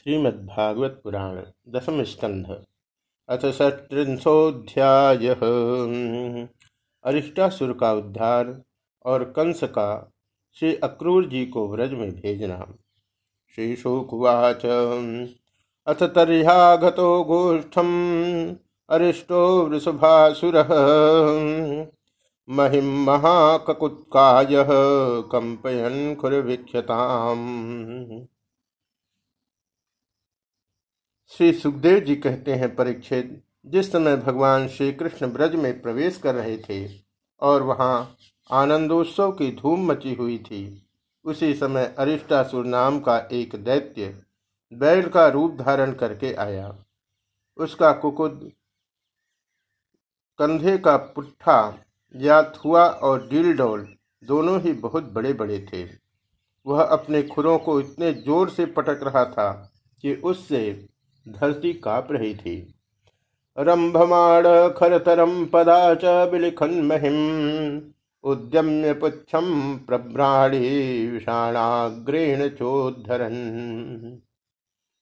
श्रीमद्भागवत पुराण दसम स्कंध अथ षट्रिंशोध्याय अरिष्टासुर का उद्धार और कंस का श्री अक्रूर जी को व्रज में भेजना। श्री शुकुवाच अथ तर्यागतो गोष्ठम, अरिष्टो वृषभासुर। महिम महाककुत्काय कंपयन खुरवीक्षताम। श्री सुखदेव जी कहते हैं परीक्षित जिस समय भगवान श्री कृष्ण ब्रज में प्रवेश कर रहे थे और वहाँ आनंदोत्सव की धूम मची हुई थी, उसी समय अरिष्टासुर नाम का एक दैत्य बैल का रूप धारण करके आया। उसका कुकुद, कंधे का पुट्ठा या थुआ और डील डोल दोनों ही बहुत बड़े बड़े थे। वह अपने खुरों को इतने ज़ोर से पटक रहा था कि उससे धरती काप रही थी। रंभमाण खरतरम पदा च बिलिखन महिम उद्यम्य पुच्छम प्रभ्राणी विषाणाग्रेण चोधरन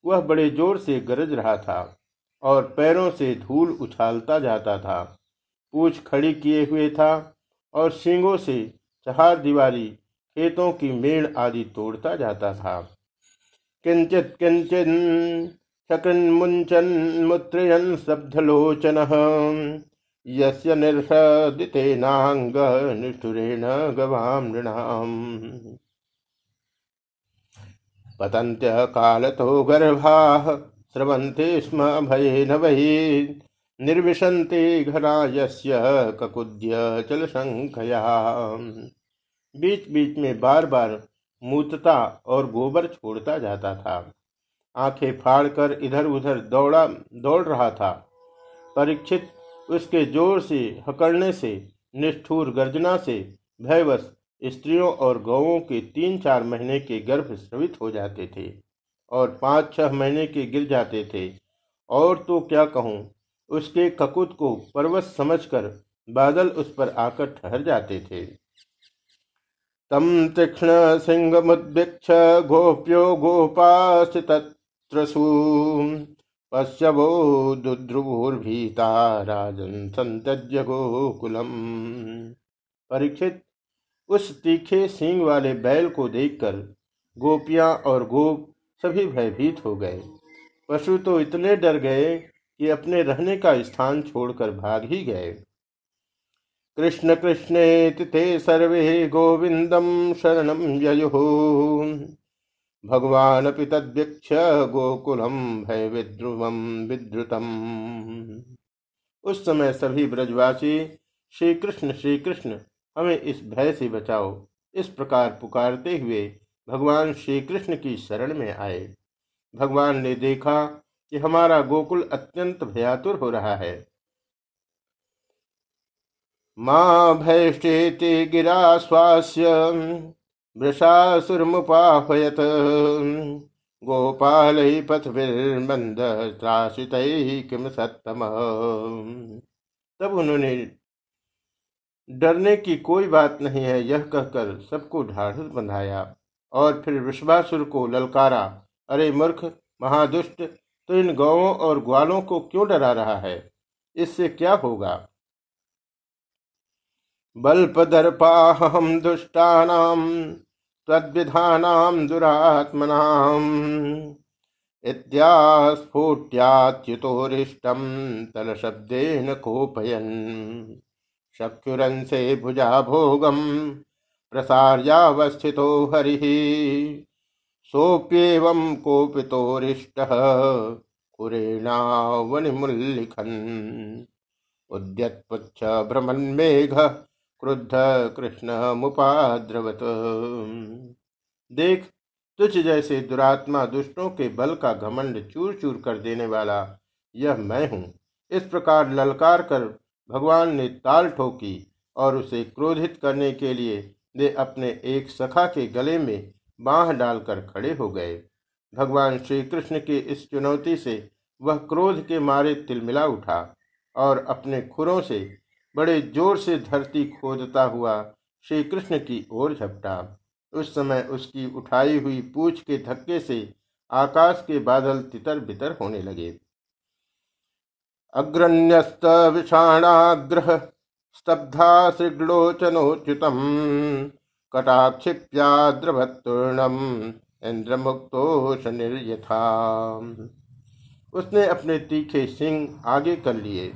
वह बड़े ज़ोर से गरज रहा था और पैरों से धूल उछालता जाता था। पूछ खड़ी किए हुए था और सींगों से चहार दीवारी खेतों की मेण आदि तोड़ता जाता था। किंचित किंचित शकन्मुञ्चन्मुत्रयन् शब्दलोचनः। यस्य निर्षदितेनाङ्ग निष्ठुरेण गवां नृणाम् पतन्त्यकालतो गर्भाः स्रवन्ते स्म भयेन वही निर्विशन्ति घना यस्य ककुद्य चलशङ्खया बीच बीच में बार बार मूतता और गोबर छोड़ता जाता था। आँखें फाड़कर इधर उधर दौड़ा, दौड़ रहा था। परीक्षित उसके ज़ोर से, हकड़ने से, निष्ठुर गर्जना से, भयवश स्त्रियों और गौों के तीन चार महीने के गर्भ स्रवित हो जाते थे और पाँच छह महीने के गिर जाते थे। और तो क्या कहूँ, उसके ककुत को पर्वत समझकर बादल उस पर आकर ठहर जाते थे। तम तीक्षण सिंह मुद्भिक्ष, गोप्यो गोपास्थित त्रसु पश्यवो दुद्रुवोर्भीता राजन संत्यज्य गोकुलम परीक्षित, उस तीखे सींग वाले बैल को देखकर गोपियाँ और गोप सभी भयभीत हो गए। पशु तो इतने डर गए कि अपने रहने का स्थान छोड़कर भाग ही गए। कृष्ण कृष्णे ते सर्वे गोविंदम शरणम ययो। भगवान अपि तद्वीक्ष गोकुलम भय विद्रुवम विद्रुतम। उस समय सभी ब्रजवासी श्री कृष्ण श्री कृष्ण हमें इस भय से बचाओ। इस प्रकार पुकारते हुए भगवान श्री कृष्ण की शरण में आए। भगवान ने देखा कि हमारा गोकुल अत्यंत भयातुर हो रहा है। माँ भयष्टेति गिरा स्वास्य वृषासुरमुपाहयत गोपालैः पथभिर्मन्दत्राशितैः किम सत्तम। तब उन्होंने डरने की कोई बात नहीं है, यह कहकर सबको ढाढ़स बंधाया और फिर विश्वासुर को ललकारा, अरे मूर्ख, महादुष्ट तो इन गौों और ग्वालों को क्यों डरा रहा है? इससे क्या होगा? बल्पदर्पाहम दुष्टानाम तद्विधानां दुरात्मनाम् इत्यास्फुट्याच्युतोरिष्टं तलशब्देन कोपयन्। चक्षुरंसे भुजा भोगम प्रसार्यावस्थितो हरिः। सोऽप्येवं कोपितोरिष्टः कुरेणावनिमुल्लिखन्। उद्यत्पुच्छ भ्रमन्मेघः क्रुद्ध कृष्ण मुपाद्रवत। देख, तुझ जैसे दुरात्मा दुष्टों के बल का घमंड चूर चूर कर देने वाला यह मैं हूँ। इस प्रकार ललकार कर भगवान ने ताल ठोकी और उसे क्रोधित करने के लिए वे अपने एक सखा के गले में बाह डालकर खड़े हो गए। भगवान श्री कृष्ण की इस चुनौती से वह क्रोध के मारे तिलमिला उठा और अपने खुरों से बड़े ज़ोर से धरती खोदता हुआ श्री कृष्ण की ओर झपटा। उस समय उसकी उठाई हुई पूछ के धक्के से आकाश के बादल तितर बितर होने लगे। अग्रण्यस्त विषाणाग्रह स्तब्धा श्रृग्लोचनोच्युतम कटाक्षिप्याद्रभत्तूर्णम इंद्रमुक्तोष निर्यथा उसने अपने तीखे सिंह आगे कर लिए।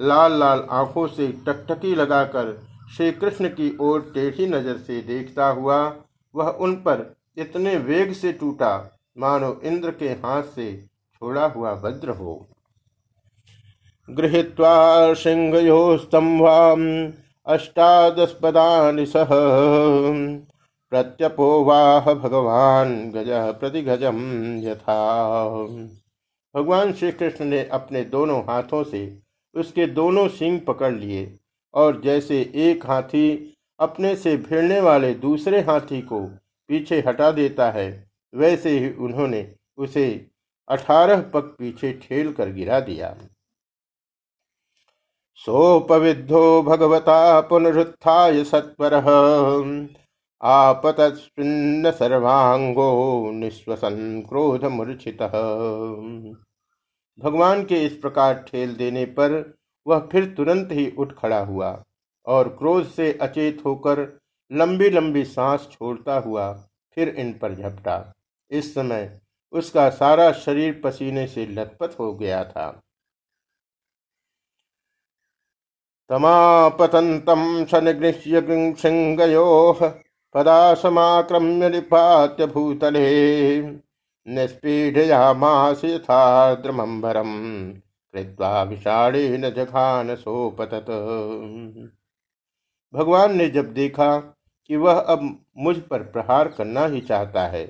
लाल लाल आँखों से टकटकी लगाकर श्री कृष्ण की ओर टेढ़ी नज़र से देखता हुआ, वह उन पर इतने वेग से टूटा, मानो इंद्र के हाथ से छोड़ा हुआ वज्र हो। गृहीत्वा सिंहयोस्तंभाम अष्टादशपदानि सह। प्रत्यपोवाह भगवान, गज प्रतिगजम यथा। भगवान श्री कृष्ण ने अपने दोनों हाथों से उसके दोनों सिंह पकड़ लिए और जैसे एक हाथी अपने से भिड़ने वाले दूसरे हाथी को पीछे हटा देता है, वैसे ही उन्होंने उसे अठारह पग पीछे ठेल कर गिरा दिया। सोपविद्धो भगवता पुनरुत्थाय सत्वर आपतस्पिन्न सर्वांगो निश्वसन क्रोध मूर्छित। भगवान के इस प्रकार ठेल देने पर वह फिर तुरंत ही उठ खड़ा हुआ और क्रोध से अचेत होकर लंबी लंबी सांस छोड़ता हुआ फिर इन पर झपटा। इस समय उसका सारा शरीर पसीने से लथपथ हो गया था। तमापतंतम सनिगृह्य सिंहयोः पदा समाक्रम्य निपात्य भूतले निष्पीडयामास विषाणेन जघान सोपतत। भगवान ने जब देखा कि वह अब मुझ पर प्रहार करना ही चाहता है,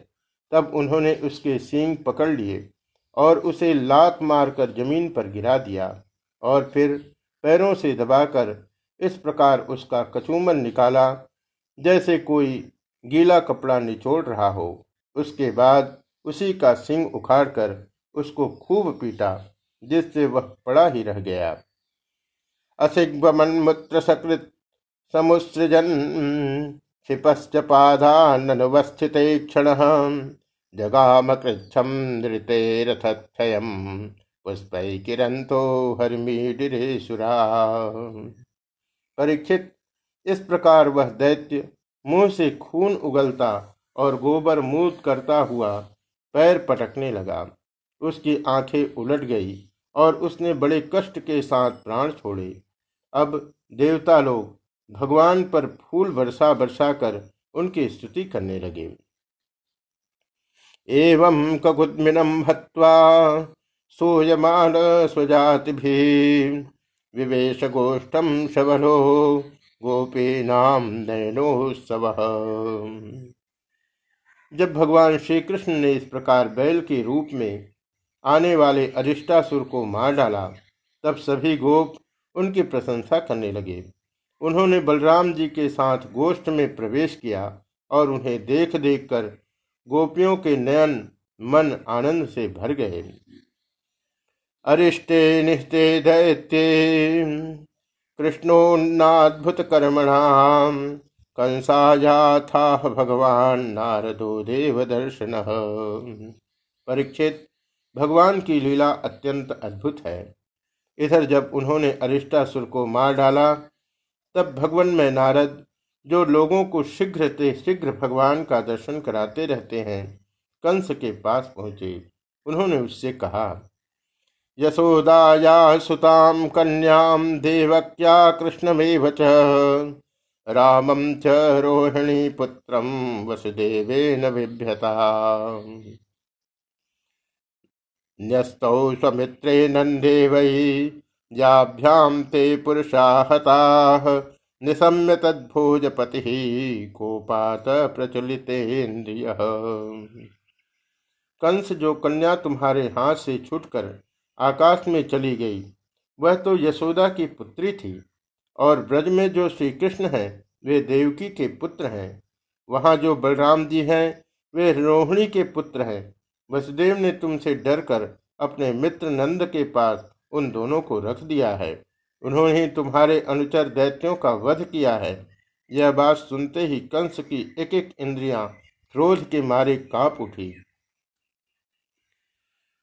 तब उन्होंने उसके सींग पकड़ लिए और उसे लात मारकर ज़मीन पर गिरा दिया और फिर पैरों से दबाकर इस प्रकार उसका कचूमन निकाला, जैसे कोई गीला कपड़ा निचोड़ रहा हो। उसके बाद उसी का सिंह उखाड़कर उसको खूब पीटा, जिससे वह पड़ा ही रह गया। असिग्वमन्मुत्र सकृत समुसृजन क्षिपश्च पादानवस्थित क्षण जगाम कृच्छम नृते रथक्षयम पुष्प किरंतो हरमीडिरेशुरा परीक्षित, इस प्रकार वह दैत्य मुँह से खून उगलता और गोबर मूत करता हुआ पैर पटकने लगा। उसकी आँखें उलट गई और उसने बड़े कष्ट के साथ प्राण छोड़े। अब देवता लोग भगवान पर फूल बरसा बरसा कर उनकी स्तुति करने लगे। एवं ककुदमिनम हत्वा सोयमान स्वजाति भी विवेश गोष्ठम शवलो गोपी नाम नयनोत्सव। जब भगवान श्री कृष्ण ने इस प्रकार बैल के रूप में आने वाले अरिष्टासुर को मार डाला, तब सभी गोप उनकी प्रशंसा करने लगे। उन्होंने बलराम जी के साथ गोष्ठ में प्रवेश किया और उन्हें देख देख कर गोपियों के नयन मन आनंद से भर गए। अरिष्टे निष्ठे दैत्ये कृष्णोन्नाद्भुत कर्मणाम कंसायाथा भगवान नारदो देव दर्शन परीक्षित, भगवान की लीला अत्यंत अद्भुत है। इधर जब उन्होंने अरिष्टासुर को मार डाला, तब भगवान में नारद, जो लोगों को शीघ्र से शीघ्र भगवान का दर्शन कराते रहते हैं, कंस के पास पहुँचे। उन्होंने उससे कहा यशोदाया सुताम कन्याम देवक्या कृष्णमेव च। रामम च रोहिणी पुत्रम वसुदेवेन बिभ्यता न्यस्तौ स्वमित्रे नंदे वै जाभ्याम ते पुरुषा हताः निशम्य तद्भोजपति, कोपात प्रचलितेन्द्रिय। कंस जो कन्या तुम्हारे हाथ से छूटकर आकाश में चली गई, वह तो यशोदा की पुत्री थी। और ब्रज में जो श्री कृष्ण हैं, वे देवकी के पुत्र हैं। वहाँ जो बलराम जी हैं, वे रोहिणी के पुत्र हैं। वसुदेव ने तुमसे डरकर अपने मित्र नंद के पास उन दोनों को रख दिया है। उन्होंने तुम्हारे अनुचर दैत्यों का वध किया है। यह बात सुनते ही कंस की एक एक इंद्रियाँ क्रोध के मारे काँप उठी।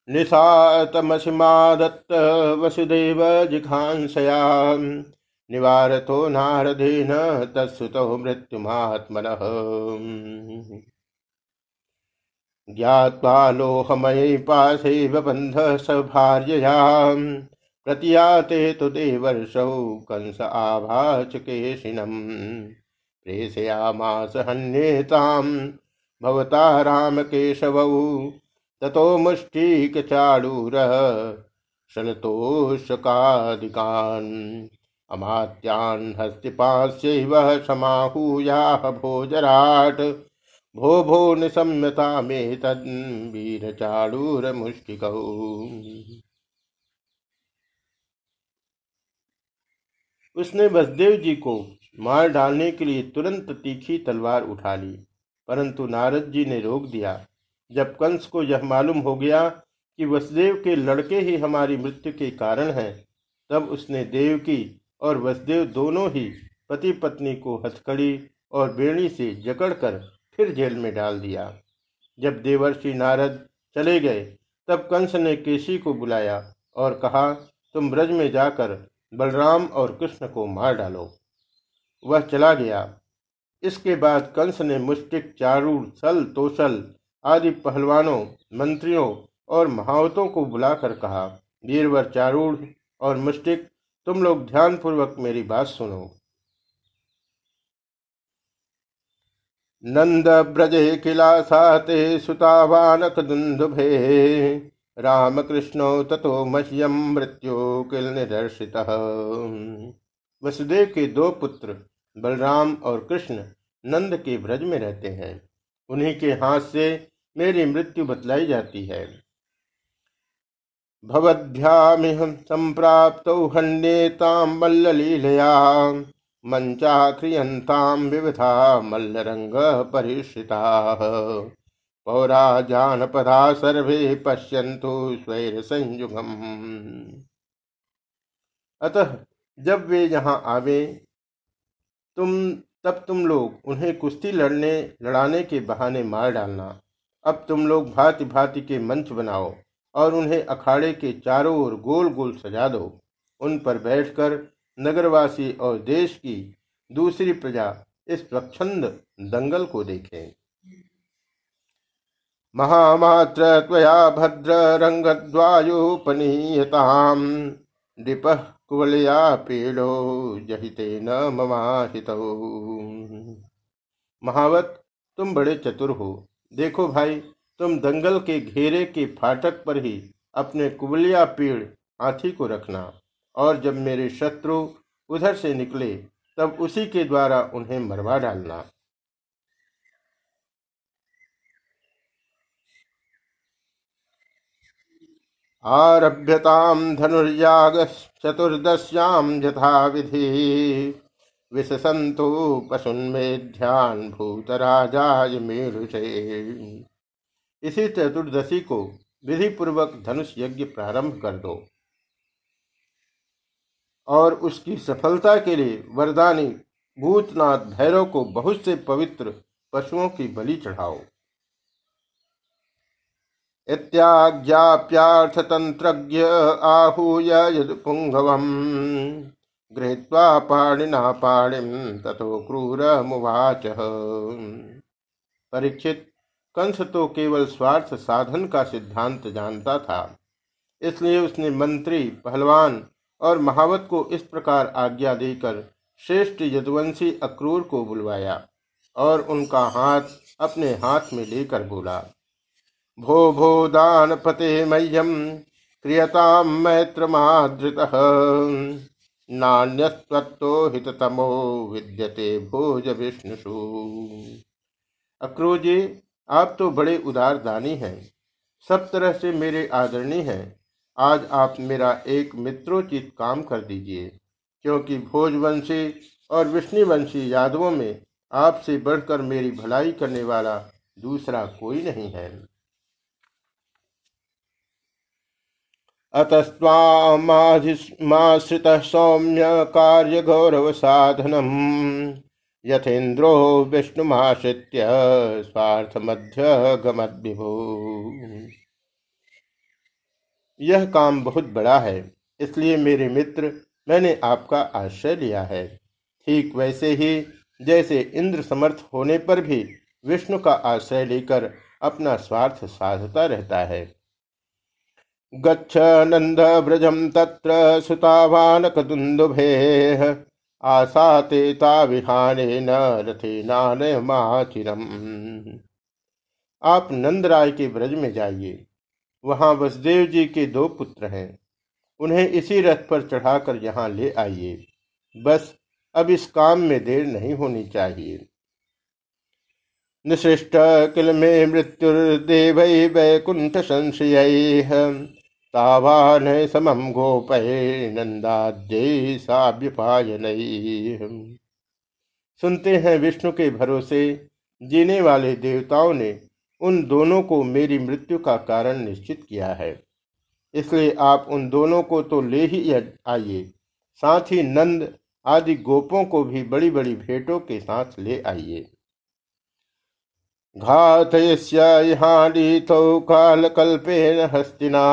निशातमसिमादत्त वसुदेव जिघांसया निवारतो नारदेन, तत्सुतो मृत्युमात्मनः। ज्ञात्वा लोहमये पाशे बबन्ध सभार्यया प्रतियाते तु देवर्षौ कंस आभाच केशिनम्। प्रेषयामास हन्येताम्, भवता रामकेशवौ। ततो मुष्टिकचाडूरः शलतोषकादिकान् अमात्यान् हस्तिपास्यैव समाहूयाः भोजराट्। भो भो निशम्यता में तद्वीर मुष्टिक उसने वसुदेव जी को मार डालने के लिए तुरंत तीखी तलवार उठा ली, परंतु नारद जी ने रोक दिया। जब कंस को यह मालूम हो गया कि वसुदेव के लड़के ही हमारी मृत्यु के कारण हैं, तब उसने देव की और वसुदेव दोनों ही पति पत्नी को हथकड़ी और बेणी से जकड़कर फिर जेल में डाल दिया। जब देवर्षि नारद चले गए, तब कंस ने केशी को बुलाया और कहा, तुम ब्रज में जाकर बलराम और कृष्ण को मार डालो। वह चला गया। इसके बाद कंस ने मुस्टिक चारूर सल, तोसल आदि पहलवानों, मंत्रियों और महावतों को बुलाकर कहा, वीरवर चारूढ़ और मुष्टिक तुम लोग ध्यानपूर्वक मेरी बात सुनो। नंद ब्रजे किला साते सुतावानक दुंदुभे। रामकृष्ण ततो मह्यम मृत्यु किल निदर्शित। वसुदेव के दो पुत्र, बलराम और कृष्ण, नंद के ब्रज में रहते हैं। उन्हीं के हाथ से मेरी मृत्यु बतलाई जाती है। भवद्भ्यामिह संप्राप्त हन्येताम मल्ललीलया मंचाक्रियंताम विविधा मल्लरंग परिश्रिता पौरा जानपदा सर्वे पश्यंतु स्वैर संयुगम अतः जब वे यहाँ आवे, तुम, तब तुम लोग उन्हें कुश्ती लड़ने, लड़ाने के बहाने मार डालना। अब तुम लोग भांति भांति के मंच बनाओ। और उन्हें अखाड़े के चारों ओर गोल गोल सजा दो। उन पर बैठकर नगरवासी और देश की दूसरी प्रजा इस स्वच्छंद दंगल को देखें। महामात्र त्वया भद्र रंगद्वायुपनीयताम। डिप कुवलया पीड़ो जहिते न ममाहित। महावत, तुम बड़े चतुर हो। देखो भाई तुम दंगल के घेरे के फाटक पर ही अपने कुबलिया पीड़ हाथी को रखना। और जब मेरे शत्रु उधर से निकले, तब उसी के द्वारा उन्हें मरवा डालना। आरभ्यताम धनुर्याग चतुर्दश्याम यथा विधि विशसंतो पशुन्मेध्यान भूतराजाय मेरुषे इसी चतुर्दशी को विधि पूर्वक धनुष यज्ञ प्रारंभ कर दो। और उसकी सफलता के लिए वरदानी, भूतनाथ भैरव को बहुत से पवित्र पशुओं की बलि चढ़ाओ। इत्याज्ञाप्यार्थतंत्रज्ञ आहूय यदुपुंगवम, गृहीत्वा पाणिना पाणिम तथो क्रूर मुवाच। परीक्षित कंस तो केवल स्वार्थ साधन का सिद्धांत जानता था। इसलिए उसने मंत्री, पहलवान और महावत को इस प्रकार आज्ञा देकर श्रेष्ठ यदुवंशी अक्रूर को बुलवाया और उनका हाथ अपने हाथ में लेकर बोला, भो भो, दान पते मह्यम क्रियताम मैत्र माधृत नान्यस्वत्तो हिततमो विद्यते भोज विष्णुषु। अक्रूर जी आप तो बड़े उदार दानी हैं। सब तरह से मेरे आदरणीय हैं। आज आप मेरा एक मित्रोचित काम कर दीजिए, क्योंकि भोजवंशी और विष्णुवंशी यादवों में आपसे बढ़कर मेरी भलाई करने वाला दूसरा कोई नहीं है। अतस्वाश्रित सौम्य कार्य गौरव साधनम। यथेन्द्रो विष्णुमाश्रित्य स्वार्थ मध्य गमद विभू यह काम बहुत बड़ा है, इसलिए मेरे मित्र, मैंने आपका आश्रय लिया है। ठीक वैसे ही, जैसे इंद्र समर्थ होने पर भी विष्णु का आश्रय लेकर अपना स्वार्थ साधता रहता है। गच्छ नंद ब्रजम तत्र सुतावानक दुंदुभे आशा तेता विहाने न रथे नाचिरम आप नंदराय के ब्रज में जाइए। वहाँ वसुदेव जी के दो पुत्र हैं। उन्हें इसी रथ पर चढ़ाकर यहाँ ले आइए। बस, अब इस काम में देर नहीं होनी चाहिए। निशिष्ट किल में मृत्युर्देव वैकुंठ संशय। तावान समम गोपय नंदाद्य सुनते हैं विष्णु के भरोसे, जीने वाले देवताओं ने उन दोनों को मेरी मृत्यु का कारण निश्चित किया है। इसलिए आप उन दोनों को तो ले ही आइए, साथ ही नंद आदि गोपों को भी बड़ी बड़ी भेंटों के साथ ले आइए। घातयस्याहानीतौ कालकल्पेन हस्तिना।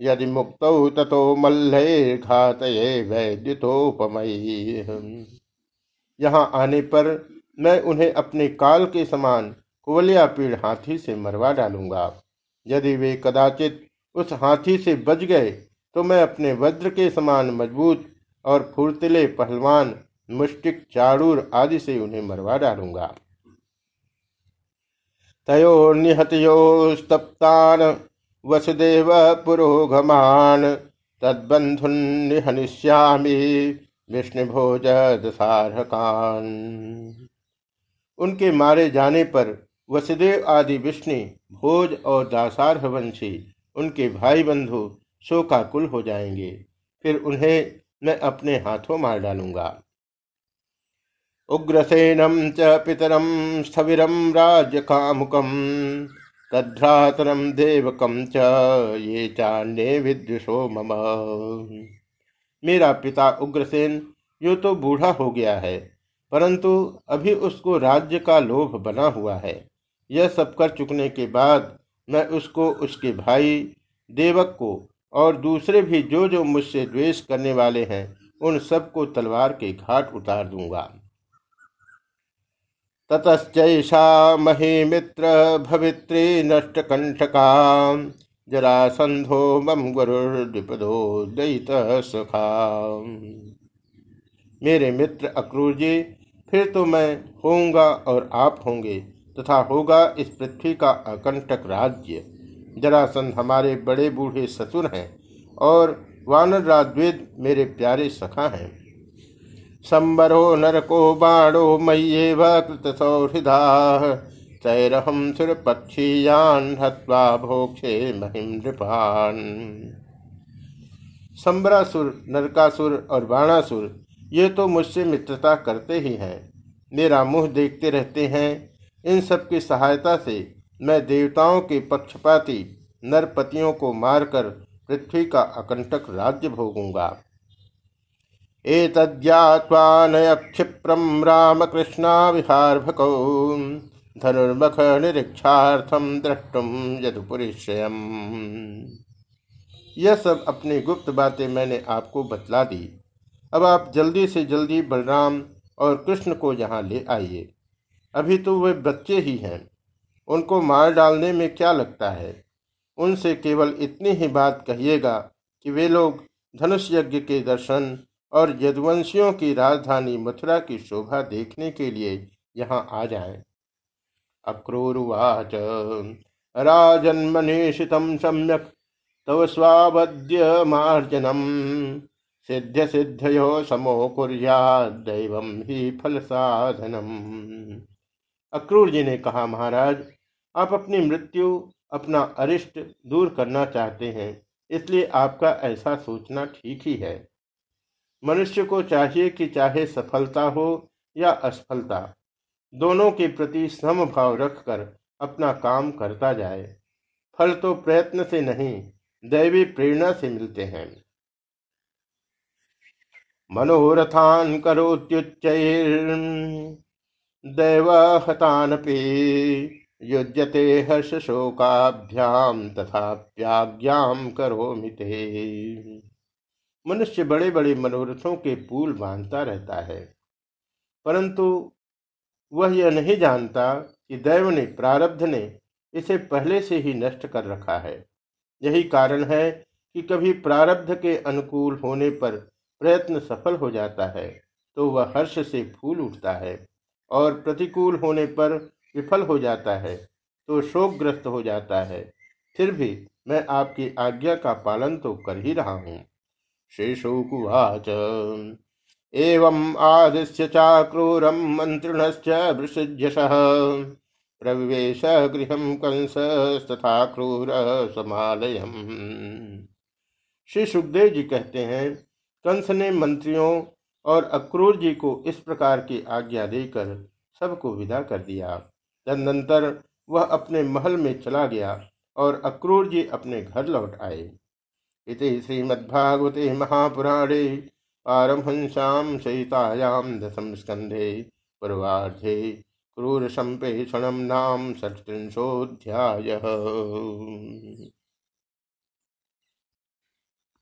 यदि मुक्त ततो मल्लैर्घातये वैद्युतोपमयी यहाँ आने पर मैं उन्हें अपने काल के समान कुवलिया पीड़ हाथी से मरवा डालूँगा। यदि वे कदाचित उस हाथी से बच गए तो मैं अपने वज्र के समान मज़बूत और फुर्तिले पहलवान, मुष्टिक चाड़ूर आदि से उन्हें मरवा डालूँगा। तयोर्निहतयोस्तप्तान् वसुदेव पुरोगमान तद्बंधुन्निहनिष्यामि विष्णुभोज दशारकान उनके मारे जाने पर वसुदेव आदि विष्णु, भोज और दासारह वंशी उनके भाई बंधु शोकाकुल हो जाएँगे। फिर उन्हें मैं अपने हाथों मार डालूँगा। उग्रसेनम च पितरम स्थविरम राज्य कामुकम तद्भ्रातरम देवकम च ये चान्य विद्युषो मम। मेरा पिता उग्रसेन, यो तो बूढ़ा हो गया है, परंतु अभी उसको राज्य का लोभ बना हुआ है। यह सब कर चुकने के बाद मैं उसको, उसके भाई, देवक को और दूसरे भी जो जो मुझसे द्वेष करने वाले हैं, उन सबको तलवार के घाट उतार दूँगा। ततश्चैषा मित्र भवित्री नष्टकंठका जरासंधो मम गुरुपदो दयित सखा। मेरे मित्र अक्रूर जी, फिर तो मैं होऊँगा और आप होंगे, तथा होगा इस पृथ्वी का अकंटक राज्य। जरासंध हमारे बड़े बूढ़े ससुर हैं, और वानर राजवेद मेरे प्यारे सखा हैं। संबरो नरको बाणो मय्येव कृत सौहृदा तैरहम सुरपक्षीयान हत्वा भोक्षे महिम नृपान। संबरासुर, नरकासुर और बाणासुर, ये तो मुझसे मित्रता करते ही हैं। मेरा मुँह देखते रहते हैं। इन सब की सहायता से मैं देवताओं के पक्षपाती नरपतियों को मारकर पृथ्वी का अकंटक राज्य भोगूँगा। एतद्यात्वा नयक्षिप्रं रामकृष्णाविहार्भकौ धनुर्मख निरीक्षार्थम द्रष्टुम यदुपुरिश्रयम यह सब अपनी गुप्त बातें मैंने आपको बतला दी। अब आप जल्दी से जल्दी बलराम और कृष्ण को यहाँ ले आइए। अभी तो वे बच्चे ही हैं। उनको मार डालने में क्या लगता है? उनसे केवल इतनी ही बात कहिएगा कि वे लोग धनुष यज्ञ के दर्शन और यदुवंशियों की राजधानी मथुरा की शोभा देखने के लिए यहाँ आ जाएँ। अक्रूरुवाच, राजन्मनीषित सम्यक, तव स्वावद्यमार्जनम सिद्ध सिद्धयो समो कुरिया दैव ही फल साधनम अक्रूर जी ने कहा, महाराज, आप अपनी मृत्यु, अपना अरिष्ट दूर करना चाहते हैं, इसलिए आपका ऐसा सोचना ठीक ही है मनुष्य को चाहिए कि चाहे सफलता हो या असफलता, दोनों के प्रति समभाव रखकर अपना काम करता जाए। फल तो प्रयत्न से नहीं, दैवी प्रेरणा से मिलते हैं। मनोरथान करोत्युच्चैर्दैवहतानपि युज्यते हर्ष शोकाभ्याम तथा त्याग्याम करो मिते मनुष्य बड़े बड़े मनोरथों के पुल बांधता रहता है। परंतु वह यह नहीं जानता कि दैव ने, प्रारब्ध ने इसे पहले से ही नष्ट कर रखा है। यही कारण है कि कभी प्रारब्ध के अनुकूल होने पर प्रयत्न सफल हो जाता है तो वह हर्ष से फूल उठता है और प्रतिकूल होने पर विफल हो जाता है तो शोकग्रस्त हो जाता है। फिर भी मैं आपकी आज्ञा का पालन तो कर ही रहा हूँ। शेषोकुवाच एवं आदिश्य चाक्रूरम मंत्रिणश्च वृषिध्यशः प्रवेश गृह कंस तथा क्रूर समालयम। श्री सुखदेव जी कहते हैं, कंस ने मंत्रियों और अक्रूर जी को इस प्रकार की आज्ञा देकर सबको विदा कर दिया। तदनंतर वह अपने महल में चला गया और अक्रूर जी अपने घर लौट आए। इति श्रीमद्भागवते महापुराणे पारमहंस्यां सहितायां दशम स्कंधे पूर्वाधे क्रूरसम्प्रेषणं नाम षट्त्रिंशोऽध्यायः।